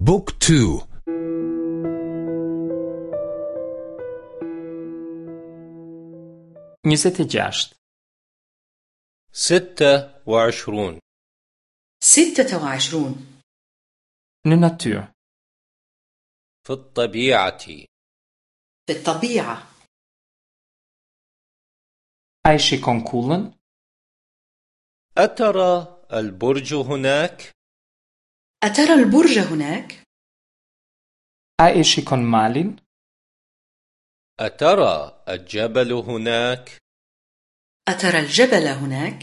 book two njëzet e gjashtë. ستة وعشرون. ستة وعشرون. Në natyrë في الطبيعة. في الطبيعة. A e sheh kullën أترى البرج هناك؟ أترى البرج هناك؟ أيشي كون مالين أترى الجبل هناك؟ أترى الجبل هناك؟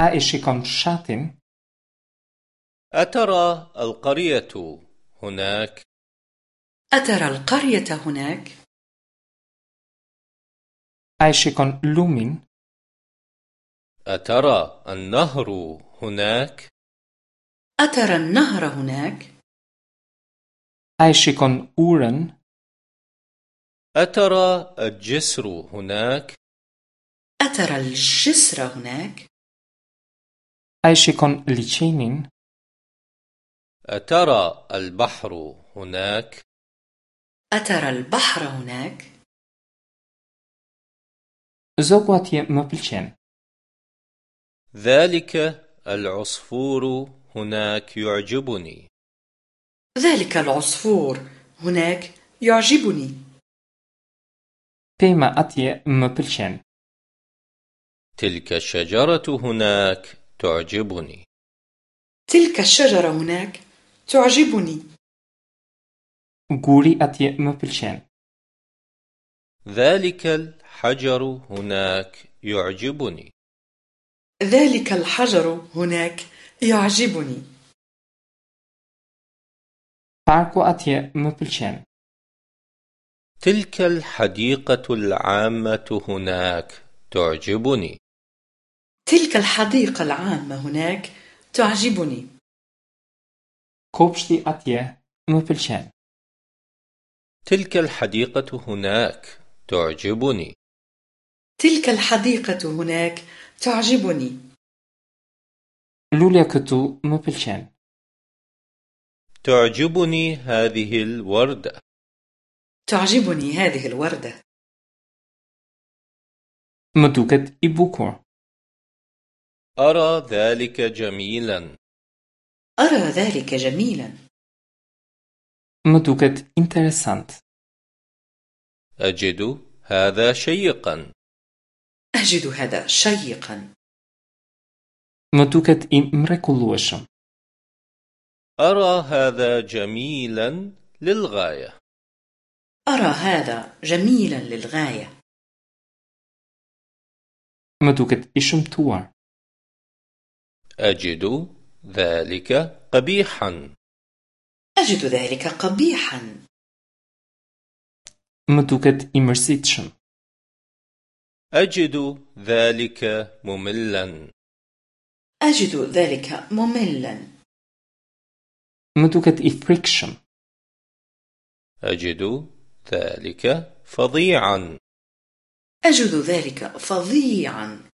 أيشي كون شاتين أترى القرية هناك؟ أترى القرية هناك؟ أيشي كون لومين أترى النهر هناك؟ أترى النهر هناك؟ كون أورن أترى الجسر هناك؟ أترى الجسر هناك؟ أيشي كون ليتشينين أترى البحر هناك؟ أترى البحر هناك؟ زوغواتي مبلشين ذلك العصفور هناك يعجبني. ذلك العصفور. هناك يعجبني. تيما أتي مبلشين تلك الشجرة هناك تعجبني. تلك الشجرة هناك تعجبني. غوري أتي مبلشين ذلك الحجر هناك يعجبني. ذلك الحجر هناك يعجبني. باركو أتي مبلشين تلك الحديقة العامة هناك تعجبني. تلك الحديقة العامة هناك تعجبني. كوبشتي أتي مبلشين تلك الحديقة هناك تعجبني. تلك الحديقة هناك تعجبني. لوليا كتو مبلشين تعجبني هذه الوردة. تعجبني هذه الوردة. مدوكت إبوكور أرى ذلك جميلا. أرى ذلك جميلا. مدوكت إنترسانت أجد هذا شيقا. أجد هذا شيقا. مدوكت إم مركولوشم أرى هذا جميلا للغاية. أرى هذا جميلا للغاية. مدوكت إشم توار. أجد ذلك قبيحا. أجد ذلك قبيحا. مدوكت إمرسيتشم. أجد ذلك مملا. أجد ذلك مملا. مدوكت إفريكشم أجد ذلك فظيعا. أجد ذلك فظيعا.